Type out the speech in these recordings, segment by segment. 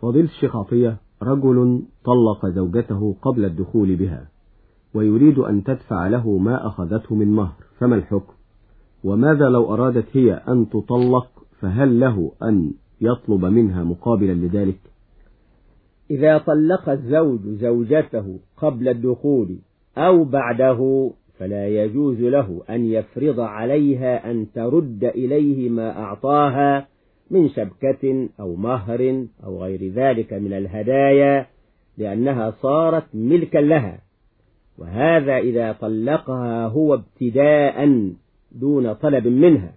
فضيلة الشيخ عطية رجل طلق زوجته قبل الدخول بها ويريد أن تدفع له ما أخذته من مهر فما الحكم؟ وماذا لو أرادت هي أن تطلق فهل له أن يطلب منها مقابلا لذلك؟ إذا طلق الزوج زوجته قبل الدخول أو بعده فلا يجوز له أن يفرض عليها أن ترد إليه ما أعطاها من شبكة أو مهر أو غير ذلك من الهدايا لأنها صارت ملكا لها. وهذا إذا طلقها هو ابتداء دون طلب منها.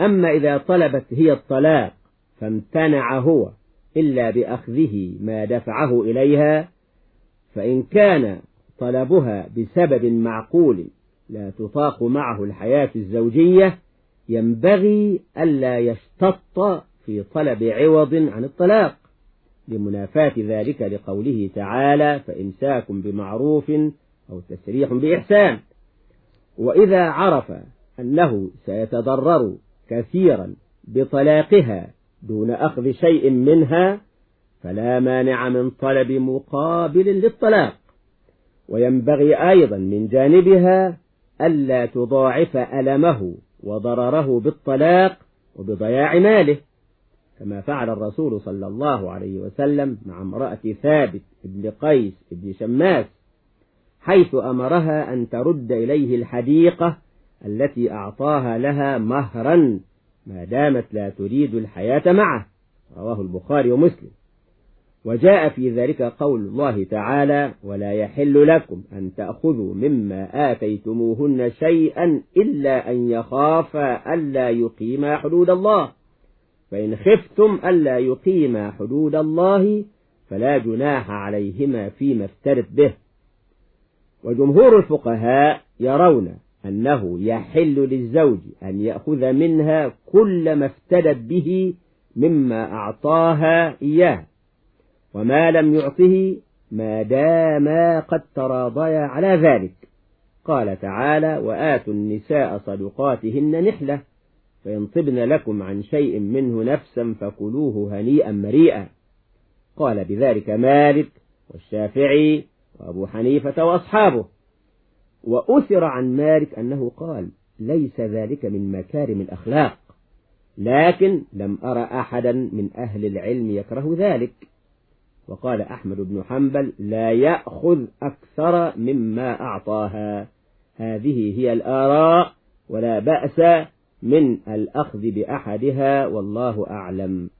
أما إذا طلبت هي الطلاق فامتنع هو إلا بأخذه ما دفعه إليها فإن كان طلبها بسبب معقول لا تطاق معه الحياة الزوجية ينبغي ألا يشتط في طلب عوض عن الطلاق. لمنافاة ذلك لقوله تعالى فإمساك بمعروف أو تسريح بإحسان وإذا عرف أنه سيتضرر كثيرا بطلاقها دون أخذ شيء منها فلا مانع من طلب مقابل للطلاق. وينبغي أيضا من جانبها ألا تضاعف ألمه وضرره بالطلاق وبضياع ماله كما فعل الرسول صلى الله عليه وسلم مع امرأة ثابت بن قيس بن شماس حيث أمرها أن ترد إليه الحديقة التي أعطاها لها مهرا ما دامت لا تريد الحياة معه. رواه البخاري ومسلم. وجاء في ذلك قول الله تعالى ولا يحل لكم أن تأخذوا مما آتيتموهن شيئا إلا أن يخافا ألا يقيما حدود الله. فإن خفتم ألا يقيما حدود الله فلا جناح عليهما فيما افترت به. وجمهور الفقهاء يرون أنه يحل للزوج أن يأخذ منها كل ما افتدت به مما أعطاها إياه. وما لم يعطه ما داما قد تراضيا على ذلك. قال تعالى وآتوا النساء صدقاتهن نحلة فإن طبن لكم عن شيء منه نفسا فكلوه هنيئا مريئا. قال بذلك مالك والشافعي وأبو حنيفة وأصحابه. وأثر عن مالك أنه قال ليس ذلك من مكارم الأخلاق لكن لم أرى أحدا من أهل العلم يكره ذلك. وقال أحمد بن حنبل لا يأخذ أكثر مما أعطاها. هذه هي الآراء ولا بأس من الأخذ بأحدها والله أعلم.